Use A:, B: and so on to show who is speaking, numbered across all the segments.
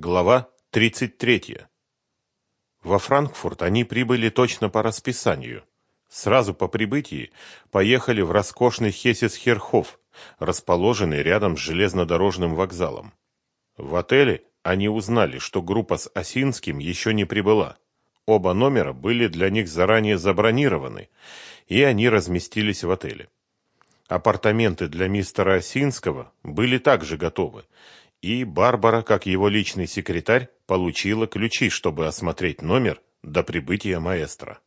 A: Глава 33. Во Франкфурт они прибыли точно по расписанию. Сразу по прибытии поехали в роскошный Хесесхерхоф, расположенный рядом с железнодорожным вокзалом. В отеле они узнали, что группа с Осинским еще не прибыла. Оба номера были для них заранее забронированы, и они разместились в отеле. Апартаменты для мистера Осинского были также готовы, и Барбара, как его личный секретарь, получила ключи, чтобы осмотреть номер до прибытия маэстро.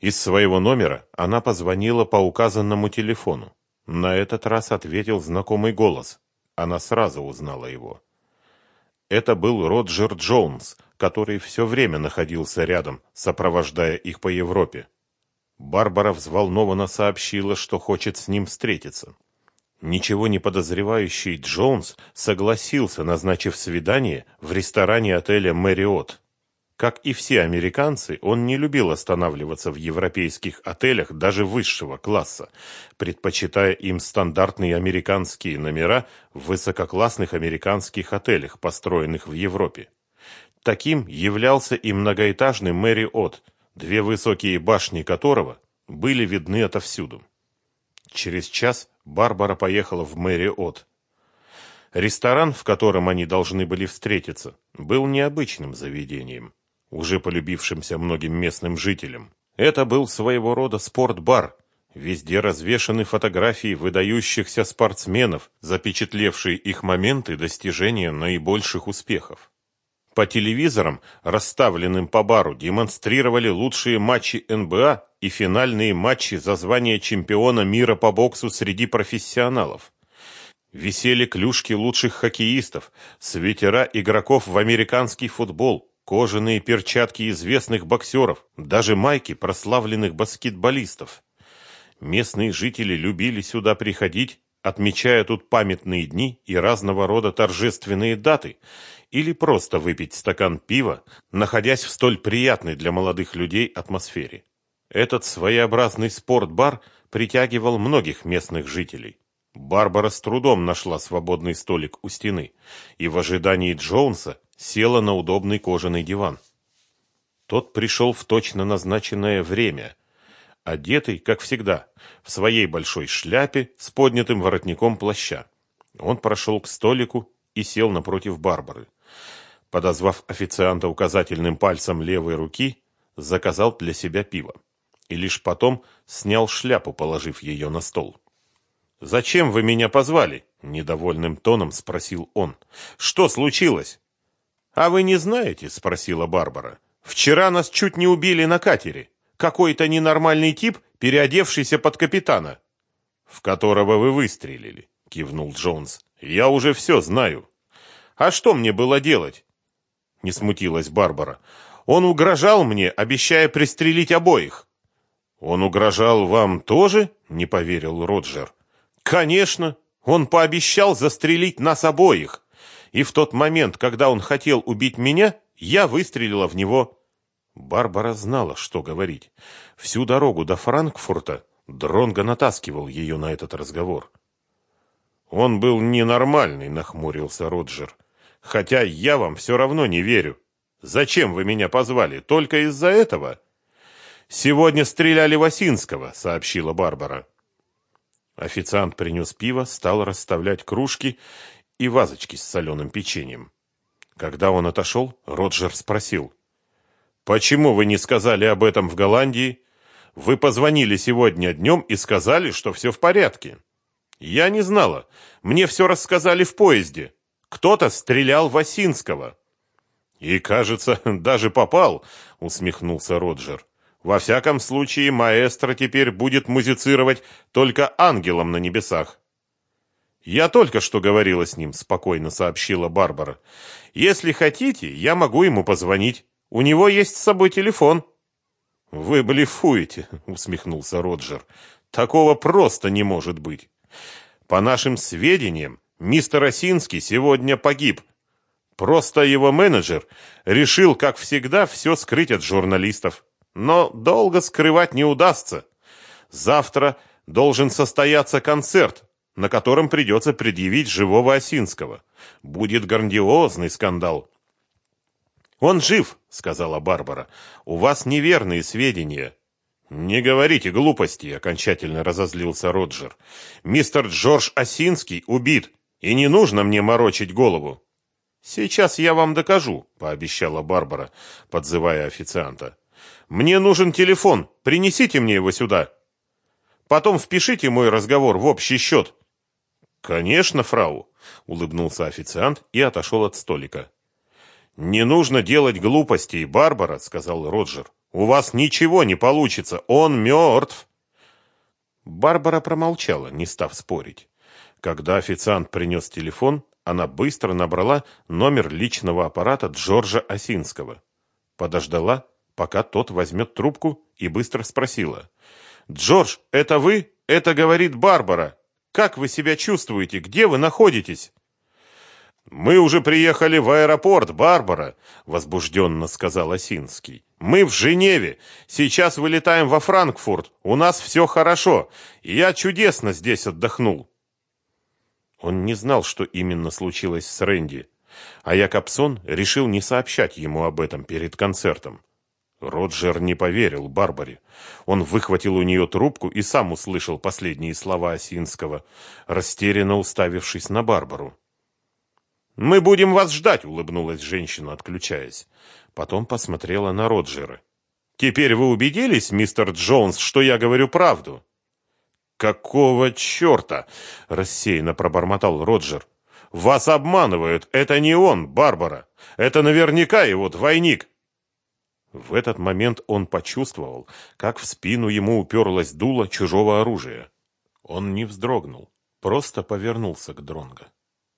A: Из своего номера она позвонила по указанному телефону. На этот раз ответил знакомый голос. Она сразу узнала его. Это был Роджер Джонс, который все время находился рядом, сопровождая их по Европе. Барбара взволнованно сообщила, что хочет с ним встретиться. Ничего не подозревающий Джонс согласился, назначив свидание в ресторане отеля «Мэриот». Как и все американцы, он не любил останавливаться в европейских отелях даже высшего класса, предпочитая им стандартные американские номера в высококлассных американских отелях, построенных в Европе. Таким являлся и многоэтажный «Мэриот», две высокие башни которого были видны отовсюду. Через час Барбара поехала в Мэриот. Ресторан, в котором они должны были встретиться, был необычным заведением, уже полюбившимся многим местным жителям. Это был своего рода спортбар. Везде развешаны фотографии выдающихся спортсменов, запечатлевшие их моменты достижения наибольших успехов. По телевизорам, расставленным по бару, демонстрировали лучшие матчи НБА и финальные матчи за звание чемпиона мира по боксу среди профессионалов. Висели клюшки лучших хоккеистов, свитера игроков в американский футбол, кожаные перчатки известных боксеров, даже майки прославленных баскетболистов. Местные жители любили сюда приходить, отмечая тут памятные дни и разного рода торжественные даты – или просто выпить стакан пива, находясь в столь приятной для молодых людей атмосфере. Этот своеобразный спортбар притягивал многих местных жителей. Барбара с трудом нашла свободный столик у стены и в ожидании Джонса села на удобный кожаный диван. Тот пришел в точно назначенное время, одетый, как всегда, в своей большой шляпе с поднятым воротником плаща. Он прошел к столику и сел напротив Барбары подозвав официанта указательным пальцем левой руки, заказал для себя пиво. И лишь потом снял шляпу, положив ее на стол. «Зачем вы меня позвали?» – недовольным тоном спросил он. «Что случилось?» «А вы не знаете?» – спросила Барбара. «Вчера нас чуть не убили на катере. Какой-то ненормальный тип, переодевшийся под капитана». «В которого вы выстрелили», – кивнул Джонс. «Я уже все знаю». «А что мне было делать? не смутилась Барбара. Он угрожал мне, обещая пристрелить обоих. Он угрожал вам тоже? не поверил Роджер. Конечно, он пообещал застрелить нас обоих. И в тот момент, когда он хотел убить меня, я выстрелила в него. Барбара знала, что говорить. Всю дорогу до Франкфурта Дронго натаскивал ее на этот разговор. Он был ненормальный, нахмурился Роджер. Хотя я вам все равно не верю. Зачем вы меня позвали? Только из-за этого? Сегодня стреляли Васинского, сообщила Барбара. Официант принес пиво, стал расставлять кружки и вазочки с соленым печеньем. Когда он отошел, Роджер спросил. «Почему вы не сказали об этом в Голландии? Вы позвонили сегодня днем и сказали, что все в порядке». «Я не знала. Мне все рассказали в поезде». Кто-то стрелял в Осинского. И, кажется, даже попал, усмехнулся Роджер. Во всяком случае, маэстро теперь будет музицировать только ангелом на небесах. Я только что говорила с ним, спокойно сообщила Барбара. Если хотите, я могу ему позвонить. У него есть с собой телефон. Вы блефуете, усмехнулся Роджер. Такого просто не может быть. По нашим сведениям, Мистер Осинский сегодня погиб. Просто его менеджер решил, как всегда, все скрыть от журналистов. Но долго скрывать не удастся. Завтра должен состояться концерт, на котором придется предъявить живого Осинского. Будет грандиозный скандал. «Он жив», — сказала Барбара. «У вас неверные сведения». «Не говорите глупости», — окончательно разозлился Роджер. «Мистер Джордж Осинский убит, и не нужно мне морочить голову». «Сейчас я вам докажу», — пообещала Барбара, подзывая официанта. «Мне нужен телефон. Принесите мне его сюда. Потом впишите мой разговор в общий счет». «Конечно, фрау», — улыбнулся официант и отошел от столика. «Не нужно делать глупостей, Барбара», — сказал Роджер. «У вас ничего не получится. Он мертв». Барбара промолчала, не став спорить. Когда официант принес телефон, она быстро набрала номер личного аппарата Джорджа Осинского. Подождала, пока тот возьмет трубку, и быстро спросила. «Джордж, это вы? Это говорит Барбара. Как вы себя чувствуете? Где вы находитесь?» «Мы уже приехали в аэропорт, Барбара», — возбужденно сказал Осинский. «Мы в Женеве. Сейчас вылетаем во Франкфурт. У нас все хорошо. Я чудесно здесь отдохнул». Он не знал, что именно случилось с Рэнди, а Якобсон решил не сообщать ему об этом перед концертом. Роджер не поверил Барбаре. Он выхватил у нее трубку и сам услышал последние слова Осинского, растерянно уставившись на Барбару. «Мы будем вас ждать», — улыбнулась женщина, отключаясь. Потом посмотрела на Роджера. «Теперь вы убедились, мистер Джонс, что я говорю правду?» «Какого черта?» — рассеянно пробормотал Роджер. «Вас обманывают. Это не он, Барбара. Это наверняка его двойник». В этот момент он почувствовал, как в спину ему уперлось дуло чужого оружия. Он не вздрогнул, просто повернулся к Дронго.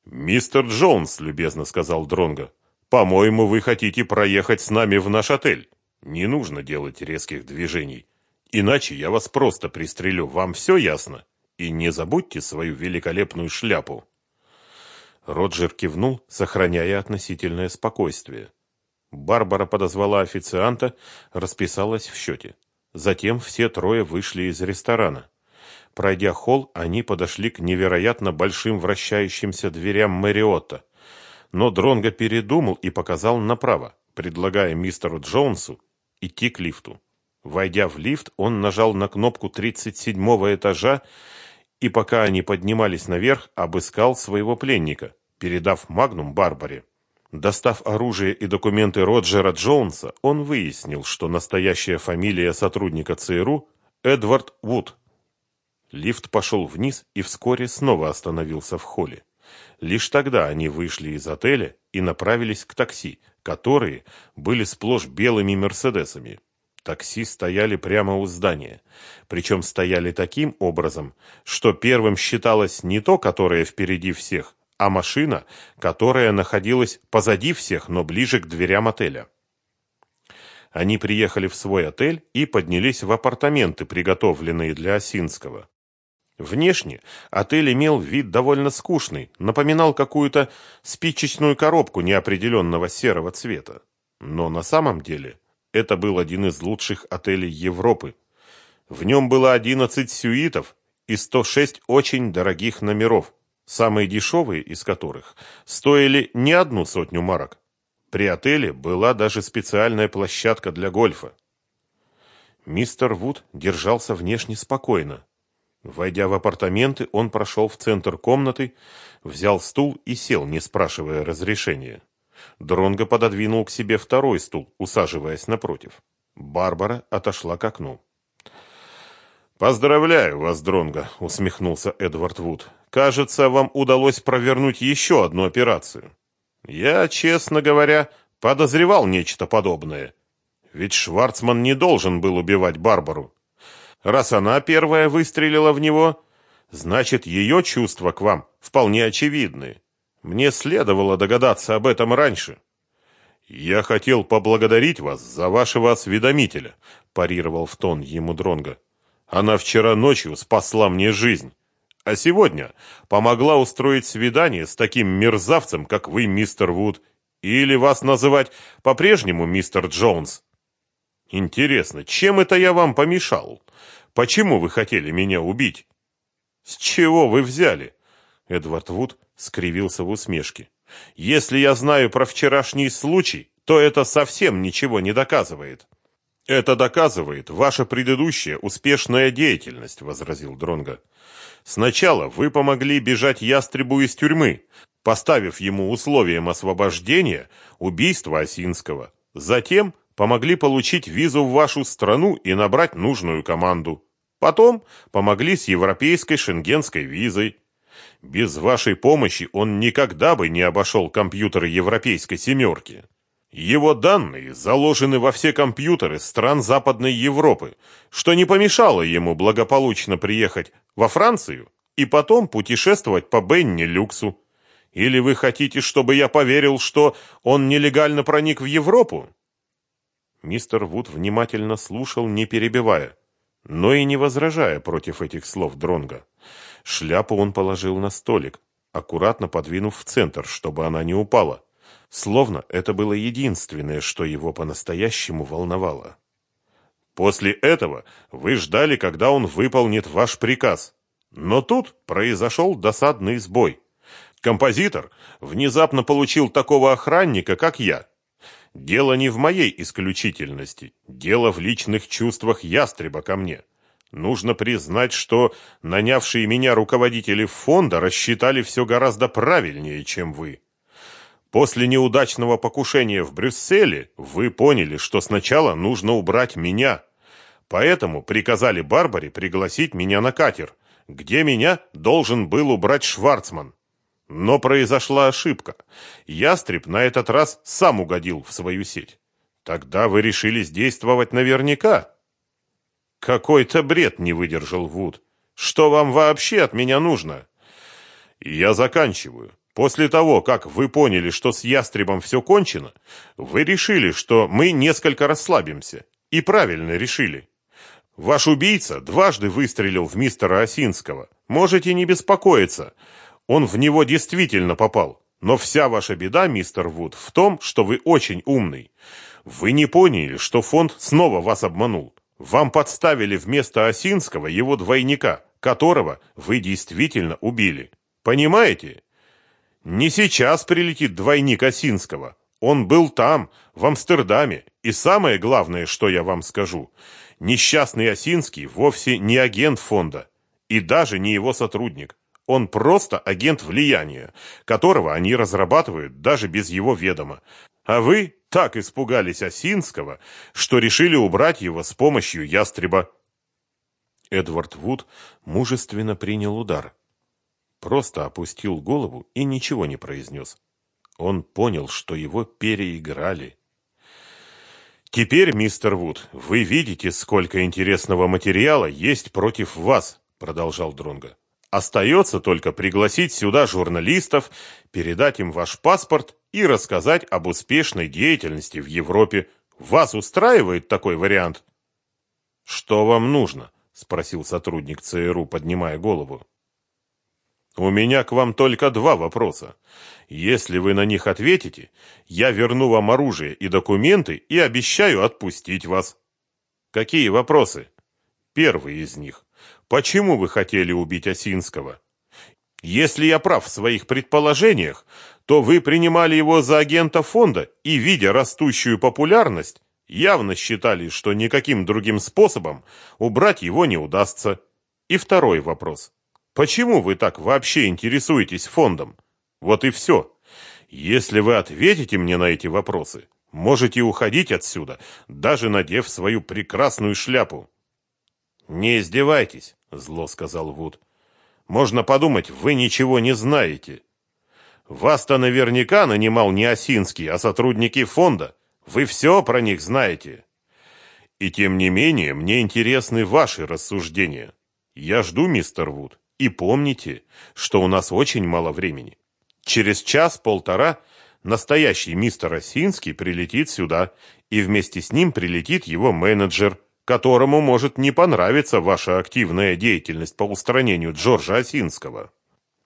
A: «Мистер Джонс», — любезно сказал Дронго, — «по-моему, вы хотите проехать с нами в наш отель. Не нужно делать резких движений. Иначе я вас просто пристрелю. Вам все ясно? И не забудьте свою великолепную шляпу». Роджер кивнул, сохраняя относительное спокойствие. Барбара подозвала официанта, расписалась в счете. Затем все трое вышли из ресторана. Пройдя холл, они подошли к невероятно большим вращающимся дверям Мэриотта. Но Дронго передумал и показал направо, предлагая мистеру Джонсу идти к лифту. Войдя в лифт, он нажал на кнопку 37-го этажа и, пока они поднимались наверх, обыскал своего пленника, передав магнум Барбаре. Достав оружие и документы Роджера Джонса, он выяснил, что настоящая фамилия сотрудника ЦРУ – Эдвард Вуд. Лифт пошел вниз и вскоре снова остановился в холле. Лишь тогда они вышли из отеля и направились к такси, которые были сплошь белыми «Мерседесами». Такси стояли прямо у здания. Причем стояли таким образом, что первым считалось не то, которое впереди всех, а машина, которая находилась позади всех, но ближе к дверям отеля. Они приехали в свой отель и поднялись в апартаменты, приготовленные для Осинского. Внешне отель имел вид довольно скучный, напоминал какую-то спичечную коробку неопределенного серого цвета. Но на самом деле это был один из лучших отелей Европы. В нем было 11 сюитов и 106 очень дорогих номеров, самые дешевые из которых стоили не одну сотню марок. При отеле была даже специальная площадка для гольфа. Мистер Вуд держался внешне спокойно. Войдя в апартаменты, он прошел в центр комнаты, взял стул и сел, не спрашивая разрешения. Дронго пододвинул к себе второй стул, усаживаясь напротив. Барбара отошла к окну. «Поздравляю вас, Дронго», — усмехнулся Эдвард Вуд. «Кажется, вам удалось провернуть еще одну операцию. Я, честно говоря, подозревал нечто подобное. Ведь Шварцман не должен был убивать Барбару. Раз она первая выстрелила в него, значит, ее чувства к вам вполне очевидны. Мне следовало догадаться об этом раньше. Я хотел поблагодарить вас за вашего осведомителя, парировал в тон ему Дронга. Она вчера ночью спасла мне жизнь, а сегодня помогла устроить свидание с таким мерзавцем, как вы, мистер Вуд, или вас называть по-прежнему мистер Джонс. Интересно, чем это я вам помешал? Почему вы хотели меня убить? С чего вы взяли? Эдвард Вуд скривился в усмешке. Если я знаю про вчерашний случай, то это совсем ничего не доказывает. Это доказывает ваша предыдущая успешная деятельность, возразил Дронга. Сначала вы помогли бежать ястребу из тюрьмы, поставив ему условием освобождения убийство Осинского. Затем помогли получить визу в вашу страну и набрать нужную команду. Потом помогли с европейской шенгенской визой. Без вашей помощи он никогда бы не обошел компьютеры европейской семерки. Его данные заложены во все компьютеры стран Западной Европы, что не помешало ему благополучно приехать во Францию и потом путешествовать по Бенни Люксу. Или вы хотите, чтобы я поверил, что он нелегально проник в Европу? Мистер Вуд внимательно слушал, не перебивая, но и не возражая против этих слов Дронга. Шляпу он положил на столик, аккуратно подвинув в центр, чтобы она не упала. Словно это было единственное, что его по-настоящему волновало. После этого вы ждали, когда он выполнит ваш приказ. Но тут произошел досадный сбой. Композитор внезапно получил такого охранника, как я. Дело не в моей исключительности, дело в личных чувствах ястреба ко мне. Нужно признать, что нанявшие меня руководители фонда рассчитали все гораздо правильнее, чем вы. После неудачного покушения в Брюсселе вы поняли, что сначала нужно убрать меня. Поэтому приказали Барбаре пригласить меня на катер, где меня должен был убрать Шварцман. Но произошла ошибка. Ястреб на этот раз сам угодил в свою сеть. Тогда вы решили действовать наверняка. Какой-то бред не выдержал Вуд. Что вам вообще от меня нужно? Я заканчиваю. После того, как вы поняли, что с ястребом все кончено, вы решили, что мы несколько расслабимся. И правильно решили. Ваш убийца дважды выстрелил в мистера Осинского. Можете не беспокоиться. Он в него действительно попал. Но вся ваша беда, мистер Вуд, в том, что вы очень умный. Вы не поняли, что фонд снова вас обманул. Вам подставили вместо Осинского его двойника, которого вы действительно убили. Понимаете? Не сейчас прилетит двойник Осинского. Он был там, в Амстердаме. И самое главное, что я вам скажу, несчастный Осинский вовсе не агент фонда. И даже не его сотрудник. Он просто агент влияния, которого они разрабатывают даже без его ведома. А вы так испугались Осинского, что решили убрать его с помощью ястреба. Эдвард Вуд мужественно принял удар просто опустил голову и ничего не произнес. Он понял, что его переиграли. «Теперь, мистер Вуд, вы видите, сколько интересного материала есть против вас», — продолжал Дронго. «Остается только пригласить сюда журналистов, передать им ваш паспорт и рассказать об успешной деятельности в Европе. Вас устраивает такой вариант?» «Что вам нужно?» — спросил сотрудник ЦРУ, поднимая голову. У меня к вам только два вопроса. Если вы на них ответите, я верну вам оружие и документы и обещаю отпустить вас. Какие вопросы? Первый из них. Почему вы хотели убить Осинского? Если я прав в своих предположениях, то вы принимали его за агента фонда и, видя растущую популярность, явно считали, что никаким другим способом убрать его не удастся. И второй вопрос. Почему вы так вообще интересуетесь фондом? Вот и все. Если вы ответите мне на эти вопросы, можете уходить отсюда, даже надев свою прекрасную шляпу. Не издевайтесь, зло сказал Вуд. Можно подумать, вы ничего не знаете. Вас-то наверняка нанимал не Осинский, а сотрудники фонда. Вы все про них знаете. И тем не менее, мне интересны ваши рассуждения. Я жду, мистер Вуд. И помните, что у нас очень мало времени. Через час-полтора настоящий мистер Осинский прилетит сюда, и вместе с ним прилетит его менеджер, которому может не понравиться ваша активная деятельность по устранению Джорджа Осинского.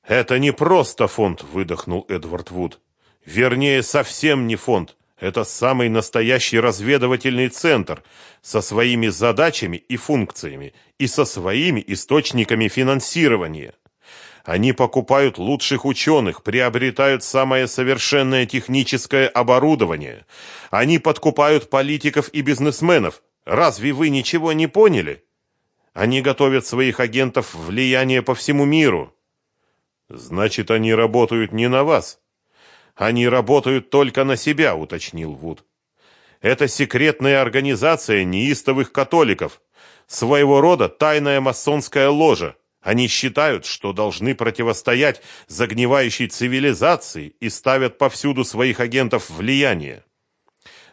A: Это не просто фонд, выдохнул Эдвард Вуд. Вернее, совсем не фонд. Это самый настоящий разведывательный центр со своими задачами и функциями и со своими источниками финансирования. Они покупают лучших ученых, приобретают самое совершенное техническое оборудование. Они подкупают политиков и бизнесменов. Разве вы ничего не поняли? Они готовят своих агентов влияния по всему миру. Значит, они работают не на вас. Они работают только на себя, уточнил Вуд. Это секретная организация неистовых католиков, своего рода тайная масонская ложа. Они считают, что должны противостоять загнивающей цивилизации и ставят повсюду своих агентов влияния.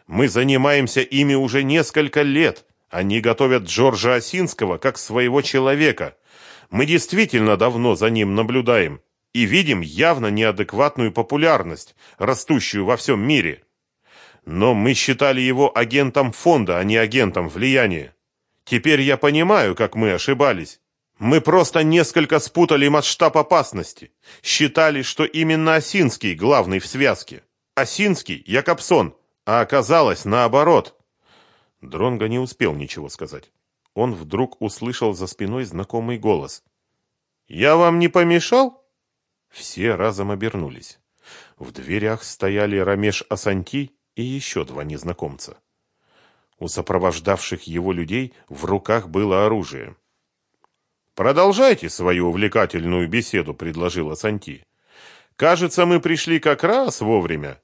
A: Мы занимаемся ими уже несколько лет. Они готовят Джорджа Осинского как своего человека. Мы действительно давно за ним наблюдаем и видим явно неадекватную популярность, растущую во всем мире. Но мы считали его агентом фонда, а не агентом влияния. Теперь я понимаю, как мы ошибались. Мы просто несколько спутали масштаб опасности. Считали, что именно Осинский главный в связке. Осинский – Якобсон, а оказалось наоборот. Дронго не успел ничего сказать. Он вдруг услышал за спиной знакомый голос. «Я вам не помешал?» Все разом обернулись. В дверях стояли Рамеш Асанти и еще два незнакомца. У сопровождавших его людей в руках было оружие. «Продолжайте свою увлекательную беседу», — предложила Санти. «Кажется, мы пришли как раз вовремя.